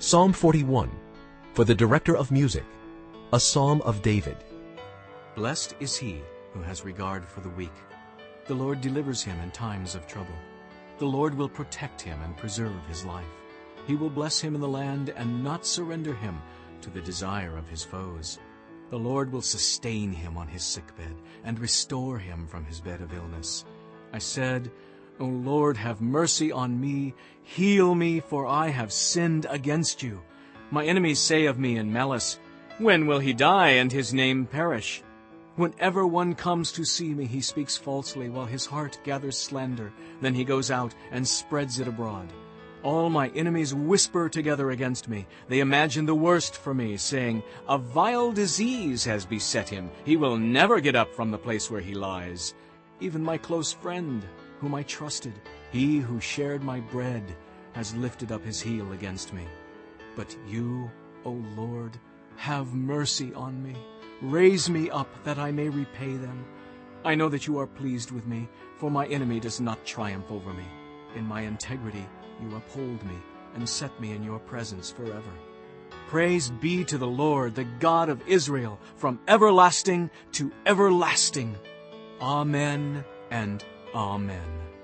Psalm 41, for the director of music, a psalm of David. Blessed is he who has regard for the weak. The Lord delivers him in times of trouble. The Lord will protect him and preserve his life. He will bless him in the land and not surrender him to the desire of his foes. The Lord will sustain him on his sickbed and restore him from his bed of illness. I said, O Lord, have mercy on me. Heal me, for I have sinned against you. My enemies say of me in malice, When will he die and his name perish? Whenever one comes to see me, he speaks falsely, while his heart gathers slander. Then he goes out and spreads it abroad. All my enemies whisper together against me. They imagine the worst for me, saying, A vile disease has beset him. He will never get up from the place where he lies. Even my close friend, whom I trusted, he who shared my bread, has lifted up his heel against me. But you, O Lord, have mercy on me. Raise me up that I may repay them. I know that you are pleased with me, for my enemy does not triumph over me. In my integrity you uphold me and set me in your presence forever. Praise be to the Lord, the God of Israel, from everlasting to everlasting. Amen and Amen.